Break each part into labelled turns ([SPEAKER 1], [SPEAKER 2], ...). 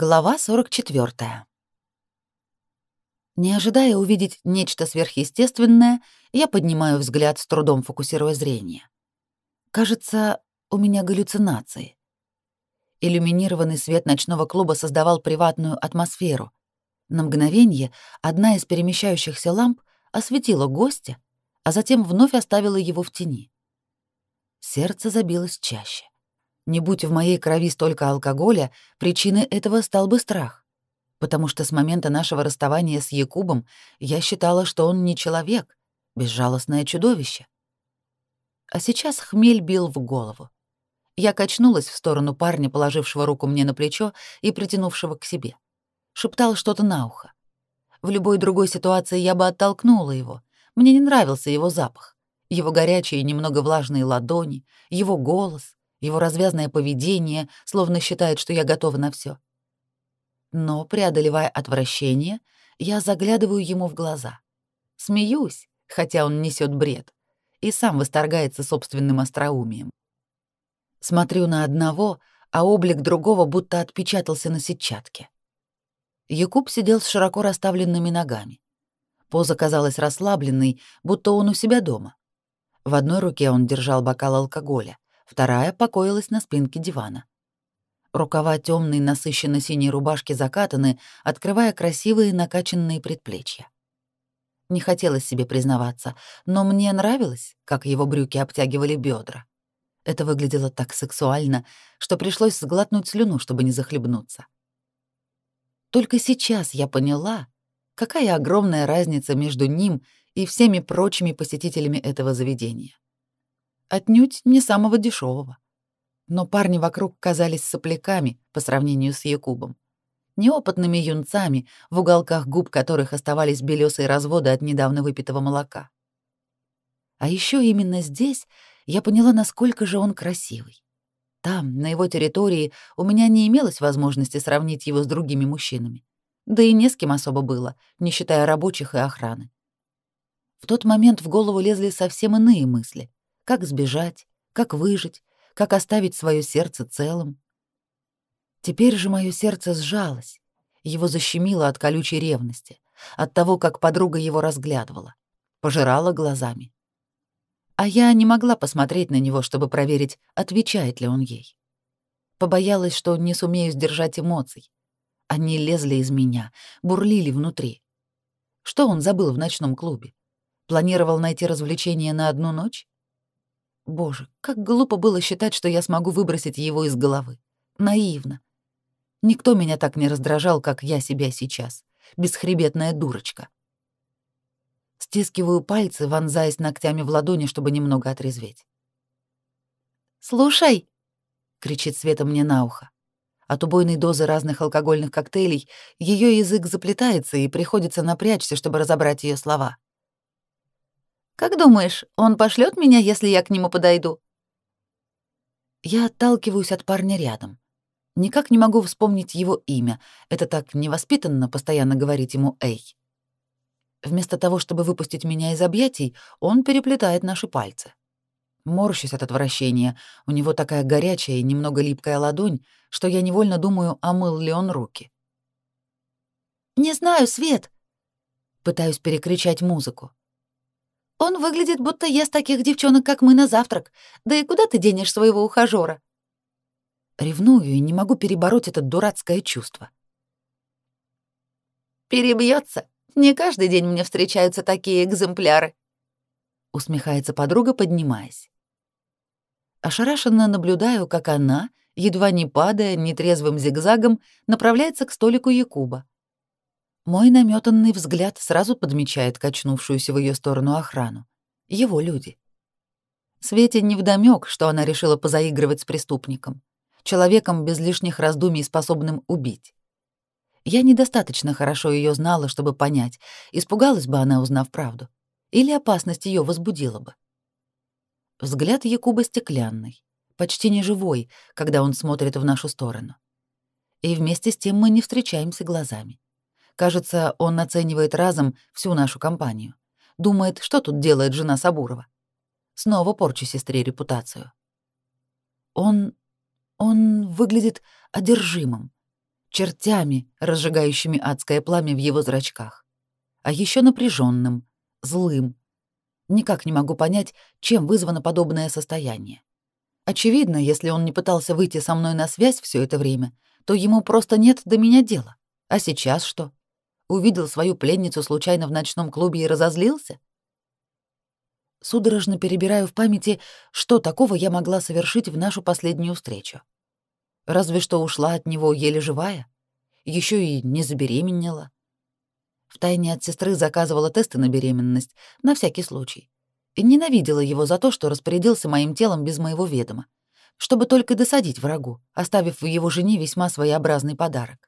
[SPEAKER 1] Глава 44. Не ожидая увидеть нечто сверхъестественное, я поднимаю взгляд, с трудом фокусируя зрение. Кажется, у меня галлюцинации. Иллюминированный свет ночного клуба создавал приватную атмосферу. На мгновение одна из перемещающихся ламп осветила гостя, а затем вновь оставила его в тени. Сердце забилось чаще — не будь в моей крови столько алкоголя, причиной этого стал бы страх. Потому что с момента нашего расставания с Якубом я считала, что он не человек, безжалостное чудовище. А сейчас хмель бил в голову. Я качнулась в сторону парня, положившего руку мне на плечо и притянувшего к себе. Шептал что-то на ухо. В любой другой ситуации я бы оттолкнула его. Мне не нравился его запах. Его горячие, немного влажные ладони, его голос — его развязное поведение словно считает, что я готова на все. Но, преодолевая отвращение, я заглядываю ему в глаза. Смеюсь, хотя он несет бред, и сам восторгается собственным остроумием. Смотрю на одного, а облик другого будто отпечатался на сетчатке. Якуб сидел с широко расставленными ногами. Поза казалась расслабленной, будто он у себя дома. В одной руке он держал бокал алкоголя, вторая покоилась на спинке дивана. Рукава темной насыщенно синей рубашки закатаны, открывая красивые накачанные предплечья. Не хотелось себе признаваться, но мне нравилось, как его брюки обтягивали бедра. Это выглядело так сексуально, что пришлось сглотнуть слюну, чтобы не захлебнуться. Только сейчас я поняла, какая огромная разница между ним и всеми прочими посетителями этого заведения отнюдь не самого дешевого. Но парни вокруг казались сопляками по сравнению с Якубом. Неопытными юнцами, в уголках губ которых оставались белесые разводы от недавно выпитого молока. А еще именно здесь я поняла, насколько же он красивый. Там, на его территории, у меня не имелось возможности сравнить его с другими мужчинами. Да и не с кем особо было, не считая рабочих и охраны. В тот момент в голову лезли совсем иные мысли как сбежать, как выжить, как оставить свое сердце целым. Теперь же мое сердце сжалось, его защемило от колючей ревности, от того, как подруга его разглядывала, пожирала глазами. А я не могла посмотреть на него, чтобы проверить, отвечает ли он ей. Побоялась, что не сумею сдержать эмоций. Они лезли из меня, бурлили внутри. Что он забыл в ночном клубе? Планировал найти развлечение на одну ночь? Боже, как глупо было считать, что я смогу выбросить его из головы. Наивно. Никто меня так не раздражал, как я себя сейчас. Бесхребетная дурочка. Стискиваю пальцы, вонзаясь ногтями в ладони, чтобы немного отрезветь. «Слушай!» — кричит Света мне на ухо. От убойной дозы разных алкогольных коктейлей ее язык заплетается, и приходится напрячься, чтобы разобрать ее слова. Как думаешь, он пошлет меня, если я к нему подойду? Я отталкиваюсь от парня рядом. Никак не могу вспомнить его имя. Это так невоспитанно постоянно говорить ему «эй». Вместо того, чтобы выпустить меня из объятий, он переплетает наши пальцы. Морщусь от отвращения. У него такая горячая и немного липкая ладонь, что я невольно думаю, а омыл ли он руки. «Не знаю, Свет!» Пытаюсь перекричать музыку. Он выглядит, будто ест таких девчонок, как мы, на завтрак. Да и куда ты денешь своего ухажера? Ревную и не могу перебороть это дурацкое чувство. Перебьется? Не каждый день мне встречаются такие экземпляры», — усмехается подруга, поднимаясь. Ошарашенно наблюдаю, как она, едва не падая, нетрезвым зигзагом, направляется к столику Якуба. Мой наметанный взгляд сразу подмечает качнувшуюся в ее сторону охрану. Его люди. Свете невдомёк, что она решила позаигрывать с преступником. Человеком без лишних раздумий, способным убить. Я недостаточно хорошо ее знала, чтобы понять, испугалась бы она, узнав правду. Или опасность ее возбудила бы. Взгляд Якуба стеклянный, почти неживой, когда он смотрит в нашу сторону. И вместе с тем мы не встречаемся глазами. Кажется, он оценивает разом всю нашу компанию. Думает, что тут делает жена Сабурова. Снова порчу сестре репутацию. Он... он выглядит одержимым. Чертями, разжигающими адское пламя в его зрачках. А еще напряженным, злым. Никак не могу понять, чем вызвано подобное состояние. Очевидно, если он не пытался выйти со мной на связь все это время, то ему просто нет до меня дела. А сейчас что? увидел свою пленницу случайно в ночном клубе и разозлился? Судорожно перебираю в памяти, что такого я могла совершить в нашу последнюю встречу. Разве что ушла от него еле живая, еще и не забеременела. Втайне от сестры заказывала тесты на беременность, на всякий случай. И ненавидела его за то, что распорядился моим телом без моего ведома, чтобы только досадить врагу, оставив в его жене весьма своеобразный подарок.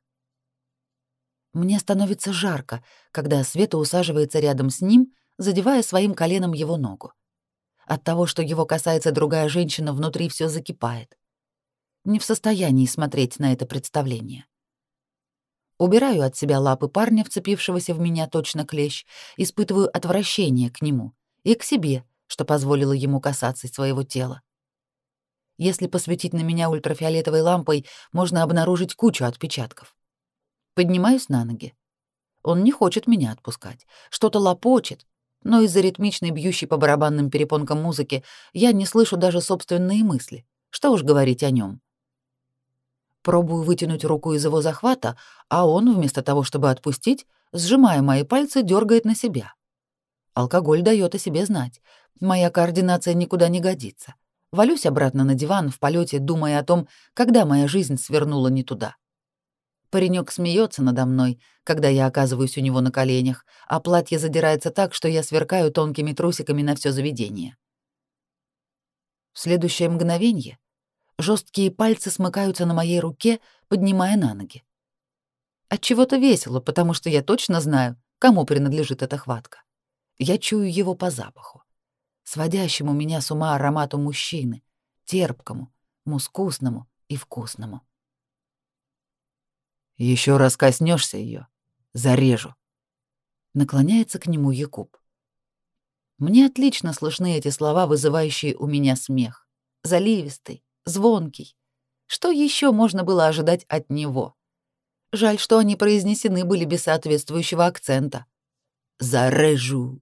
[SPEAKER 1] Мне становится жарко, когда Света усаживается рядом с ним, задевая своим коленом его ногу. От того, что его касается другая женщина, внутри все закипает. Не в состоянии смотреть на это представление. Убираю от себя лапы парня, вцепившегося в меня точно клещ, испытываю отвращение к нему и к себе, что позволило ему касаться своего тела. Если посветить на меня ультрафиолетовой лампой, можно обнаружить кучу отпечатков. Поднимаюсь на ноги. Он не хочет меня отпускать. Что-то лопочет. Но из-за ритмичной бьющей по барабанным перепонкам музыки я не слышу даже собственные мысли. Что уж говорить о нем. Пробую вытянуть руку из его захвата, а он, вместо того, чтобы отпустить, сжимая мои пальцы, дергает на себя. Алкоголь дает о себе знать. Моя координация никуда не годится. Валюсь обратно на диван в полете, думая о том, когда моя жизнь свернула не туда. Паренек смеется надо мной, когда я оказываюсь у него на коленях, а платье задирается так, что я сверкаю тонкими трусиками на все заведение. В следующее мгновение жесткие пальцы смыкаются на моей руке, поднимая на ноги. От чего-то весело, потому что я точно знаю, кому принадлежит эта хватка. Я чую его по запаху, сводящему меня с ума аромату мужчины, терпкому, мускусному и вкусному. Еще раз коснешься ее, зарежу. Наклоняется к нему Якуб. Мне отлично слышны эти слова, вызывающие у меня смех. Заливистый, звонкий. Что еще можно было ожидать от него? Жаль, что они произнесены были без соответствующего акцента. «Зарежу»,